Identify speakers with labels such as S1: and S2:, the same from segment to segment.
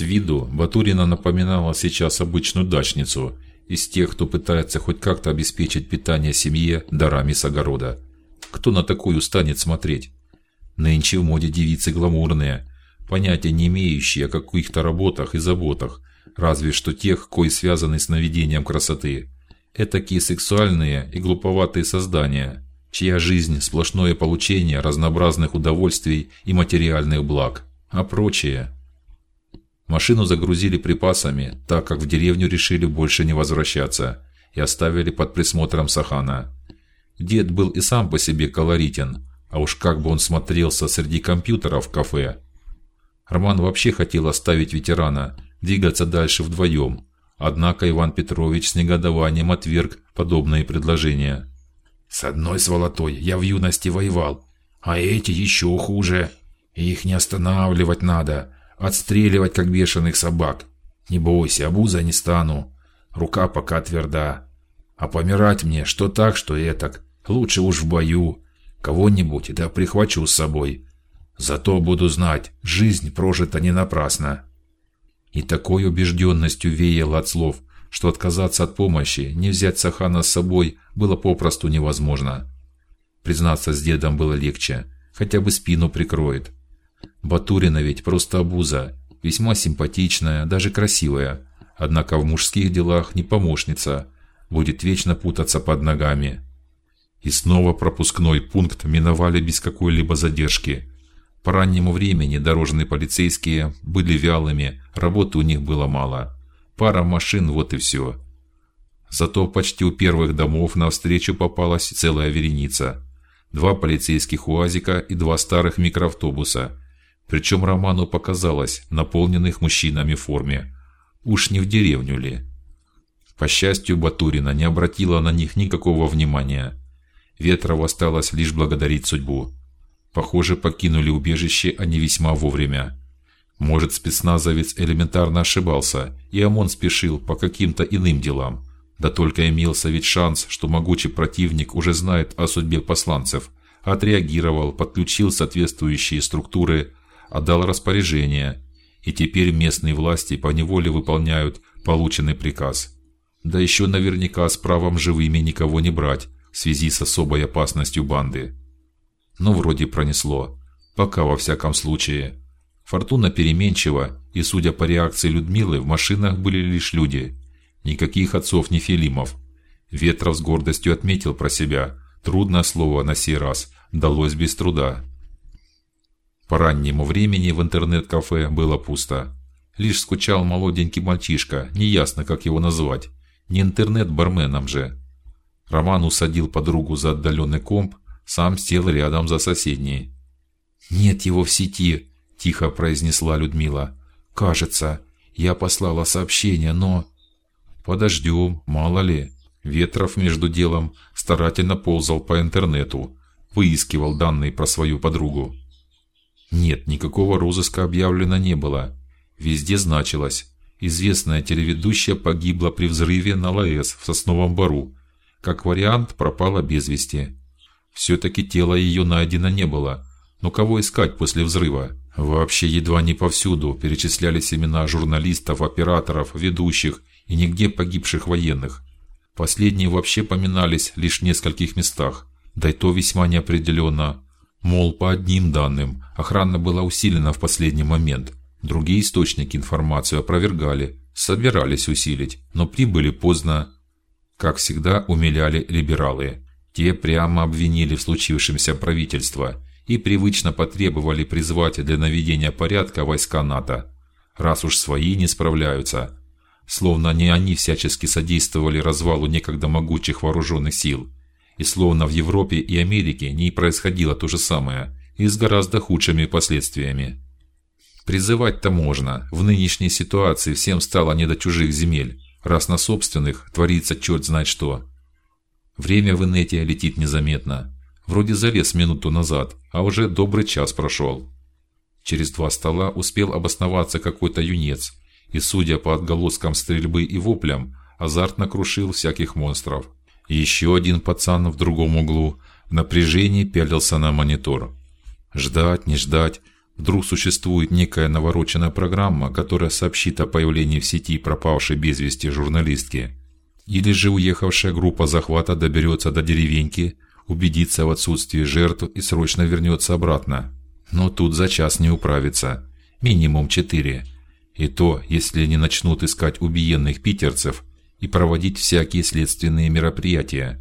S1: С виду Батурина напоминала сейчас обычную дачницу из тех, кто пытается хоть как-то обеспечить питание семье дарами с огорода. Кто на такую станет смотреть? Нынче в моде девицы гламурные, понятия не имеющие о каких-то работах и заботах, разве что тех, кои связаны с наведением красоты. Этакие сексуальные и глуповатые создания, чья жизнь сплошное получение разнообразных удовольствий и материальных благ, а прочее Машину загрузили припасами, так как в деревню решили больше не возвращаться, и оставили под присмотром Сахана. Дед был и сам по себе колоритен, а уж как бы он смотрелся среди компьютеров в кафе. Роман вообще хотел оставить ветерана, двигаться дальше вдвоем, однако Иван Петрович с негодованием отверг подобные предложения.
S2: С одной сволотой я в юности воевал, а эти еще хуже. Их не останавливать надо, Отстреливать, как бешеных собак. Не бойся, обуза не стану. Рука пока тверда. А помирать мне, что так, что этак. Лучше уж в бою. Кого-нибудь да прихвачу с собой. Зато буду знать, жизнь прожита не напрасно.
S1: И такой убежденностью веяло от слов, что отказаться от помощи, не взять Сахана с собой было попросту невозможно. Признаться с дедом было легче, хотя бы спину прикроет. Батурина ведь просто обуза, весьма симпатичная, даже красивая, однако в мужских делах не помощница, будет вечно путаться под ногами. И снова пропускной пункт миновали без какой-либо задержки. По раннему времени дорожные полицейские были вялыми, работы у них было мало. Пара машин, вот и все. Зато почти у первых домов навстречу попалась целая вереница: два полицейских УАЗика и два старых микроавтобуса причем Роману показалось, наполненных мужчинами форме. Уж не в деревню ли? По счастью, Батурина не обратила на них никакого внимания. Ветрову осталось лишь благодарить судьбу. Похоже, покинули убежище они весьма вовремя. Может, спецназовец элементарно ошибался, и ОМОН спешил по каким-то иным делам. Да только имелся ведь шанс, что могучий противник уже знает о судьбе посланцев, отреагировал, подключил соответствующие структуры, отдал распоряжение, и теперь местные власти по неволе выполняют полученный приказ. Да еще наверняка с правом живыми никого не брать в связи с особой опасностью банды. Но вроде пронесло, пока во всяком случае. Фортуна переменчива, и судя по реакции Людмилы, в машинах были лишь люди, никаких отцов ни Филимов. Ветров с гордостью отметил про себя: трудное слово на сей раз далось без труда. По раннему времени в интернет-кафе было пусто. Лишь скучал молоденький мальчишка, неясно как его назвать, не интернет-барменом же. Роман усадил подругу за отдаленный комп, сам сел рядом за соседней. Нет его в сети, тихо произнесла Людмила. Кажется, я послала сообщение, но подождем, мало ли. Ветров между делом старательно ползал по интернету, выискивал данные про свою подругу. Нет, никакого розыска объявлено не было. Везде значилось: известная телеведущая погибла при взрыве на ЛАЭС в Сосновом Бору. Как вариант, пропала без вести. Все-таки тело ее найдено не было. Но кого искать после взрыва? Вообще едва не повсюду перечислялись имена журналистов, операторов, ведущих и нигде погибших военных. Последние вообще поминались лишь в нескольких местах, да и то весьма неопределенно. Мол, по одним данным, охрана была усилена в последний момент. Другие источники информацию опровергали, собирались усилить, но прибыли поздно. Как всегда, умиляли либералы. Те прямо обвинили в случившемся правительство и привычно потребовали призвать для наведения порядка войска НАТО. Раз уж свои не справляются, словно не они всячески содействовали развалу некогда могучих вооруженных сил и словно в Европе и Америке не происходило то же самое и с гораздо худшими последствиями. Призывать-то можно. В нынешней ситуации всем стало не до чужих земель, раз на собственных творится черт знает что. Время в инете летит незаметно. Вроде залез минуту назад, а уже добрый час прошел. Через два стола успел обосноваться какой-то юнец, и, судя по отголоскам стрельбы и воплям, азартно крушил всяких монстров. Еще один пацан в другом углу в напряжении пялился на монитор. Ждать, не ждать, Вдруг существует некая навороченная программа, которая сообщит о появлении в сети пропавшей без вести журналистки, или же уехавшая группа захвата доберется до деревеньки, убедится в отсутствии жертв и срочно вернется обратно. Но тут за час не управится, минимум четыре. И то, если они начнут искать убиенных питерцев и проводить всякие следственные мероприятия.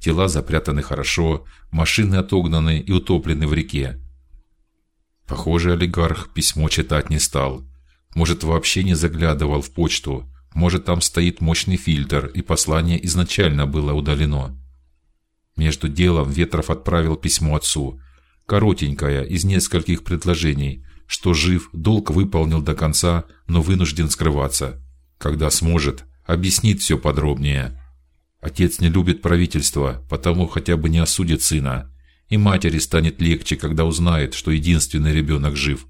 S1: Тела запрятаны хорошо, машины отогнаны и утоплены в реке. Похоже, олигарх письмо читать не стал. Может, вообще не заглядывал в почту. Может, там стоит мощный фильтр, и послание изначально было удалено. Между делом Ветров отправил письмо отцу, коротенькое, из нескольких предложений, что жив, долг выполнил до конца, но вынужден скрываться. Когда сможет, объяснит все подробнее. Отец не любит правительство, потому хотя бы не осудит сына, и матери станет легче, когда узнает, что единственный ребенок жив.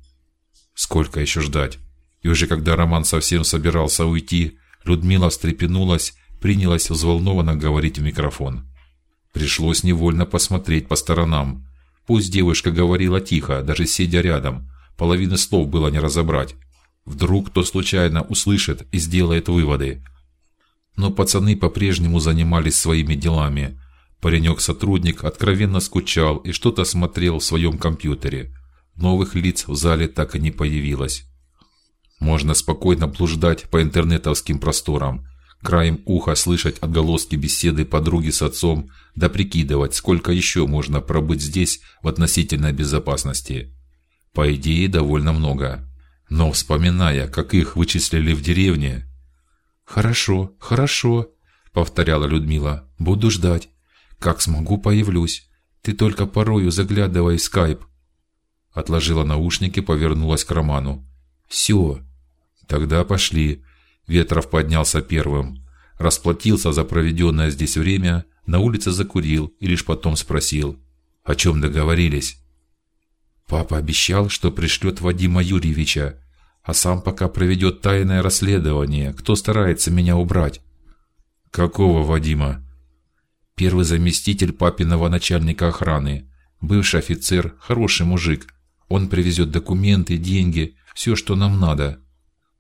S1: Сколько еще ждать? И уже когда Роман совсем собирался уйти, Людмила встрепенулась, принялась взволнованно говорить в микрофон. Пришлось невольно посмотреть по сторонам. Пусть девушка говорила тихо, даже сидя рядом, половины слов было не разобрать. Вдруг кто случайно услышит и сделает выводы. Но пацаны по-прежнему занимались своими делами. Паренек-сотрудник откровенно скучал и что-то смотрел в своем компьютере. Новых лиц в зале так и не появилось. Можно спокойно блуждать по интернетовским просторам, краем уха слышать отголоски беседы подруги с отцом, да прикидывать, сколько еще можно пробыть здесь в относительной безопасности. По идее, довольно много. Но вспоминая, как их вычислили в деревне, хорошо, хорошо, повторяла Людмила. Буду ждать. Как смогу, появлюсь. Ты только порою заглядывай в скайп. Отложила наушники, повернулась к Роману. Все, Тогда пошли. Ветров поднялся первым, расплатился за проведенное здесь время, на улице закурил и лишь потом спросил: "О чем договорились?" Папа обещал, что пришлет Вадима Юрьевича, а сам пока проведет тайное расследование, кто старается меня убрать. Какого Вадима? Первый заместитель папиного начальника охраны, бывший офицер, хороший мужик. Он привезет документы, деньги, все, что нам надо.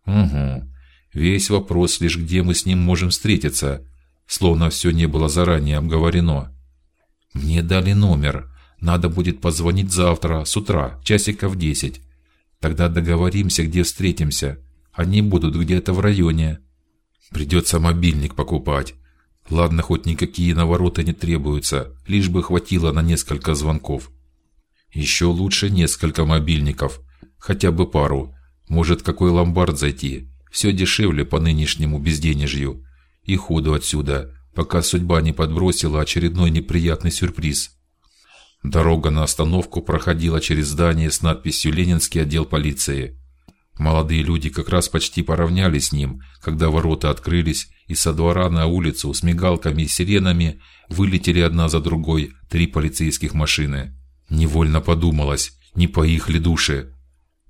S1: Угу. Весь вопрос лишь где мы с ним можем встретиться, словно все не было заранее обговорено. Мне дали номер. Надо будет позвонить завтра с утра, часиков десять. Тогда договоримся, где встретимся. Они будут где-то в районе. Придется мобильник покупать. Ладно, хоть никакие навороты не требуются, лишь бы хватило на несколько звонков. Еще лучше несколько мобильников, хотя бы пару, может, какой ломбард зайти? Все дешевле по нынешнему безденежью. И ходу отсюда, пока судьба не подбросила очередной неприятный сюрприз. Дорога на остановку проходила через здание с надписью Ленинский отдел полиции. Молодые люди как раз почти поравнялись с ним, когда ворота открылись, и со двора на улицу с мигалками и сиренами вылетели одна за другой три полицейских машины. Невольно подумалось, не по их ли душе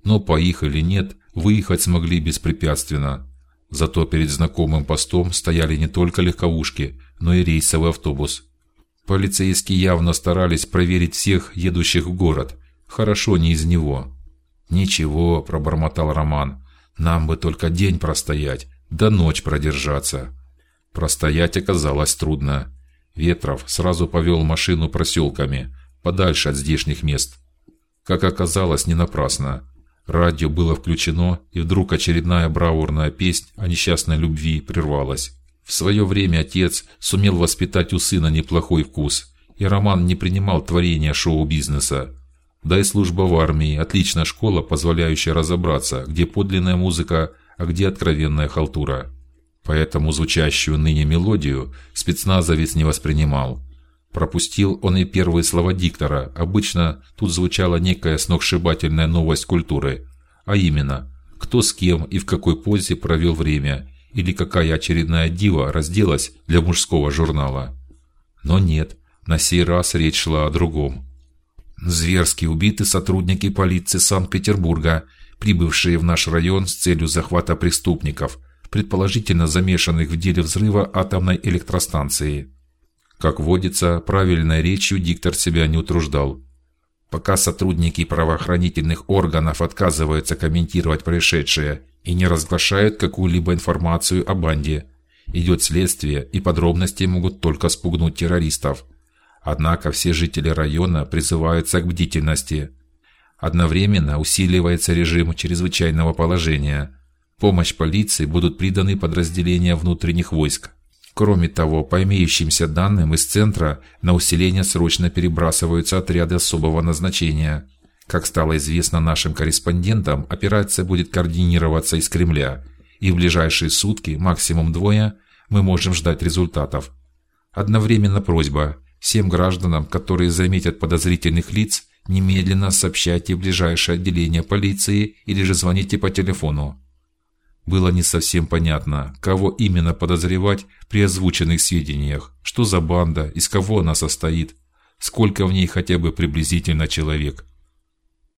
S1: но по их или нет выехать смогли беспрепятственно. Зато перед знакомым постом стояли не только легковушки, но и рейсовый автобус. Полицейские явно старались проверить всех едущих в город. Хорошо не из него. Ничего, пробормотал Роман. Нам бы только день простоять, да ночь продержаться. Простоять оказалось трудно. Ветров сразу повел машину проселками, подальше от здешних мест. Как оказалось, не напрасно. Радио было включено, и вдруг очередная бравурная песня о несчастной любви прервалась. В свое время отец сумел воспитать у сына неплохой вкус, и Роман не принимал творения шоу-бизнеса. Да и служба в армии отличная школа, позволяющая разобраться, где подлинная музыка, а где откровенная халтура. Поэтому звучащую ныне мелодию спецназовец не воспринимал. Пропустил он и первые слова диктора. Обычно тут звучала некая сногсшибательная новость культуры, а именно, кто с кем и в какой позе провел время, или какая очередная дива разделась для мужского журнала. Но нет, на сей раз речь шла о другом. Зверски убиты сотрудники полиции Санкт-Петербурга, прибывшие в наш район с целью захвата преступников, предположительно замешанных в деле взрыва атомной электростанции. Как водится, правильной речью диктор себя не утруждал. Пока сотрудники правоохранительных органов отказываются комментировать происшедшее и не разглашают какую-либо информацию о банде, идет следствие, и подробности могут только спугнуть террористов. Однако все жители района призываются к бдительности. Одновременно усиливается режим чрезвычайного положения. Помощь полиции будут приданы подразделения внутренних войск. Кроме того, по имеющимся данным из центра на усиление срочно перебрасываются отряды особого назначения. Как стало известно нашим корреспондентам, операция будет координироваться из Кремля, и в ближайшие сутки, максимум двое, мы можем ждать результатов. Одновременно просьба всем гражданам, которые заметят подозрительных лиц, немедленно сообщайте в ближайшее отделение полиции или же звоните по телефону. Было не совсем понятно, кого именно подозревать при озвученных сведениях, что за банда, из кого она состоит, сколько в ней хотя бы приблизительно человек.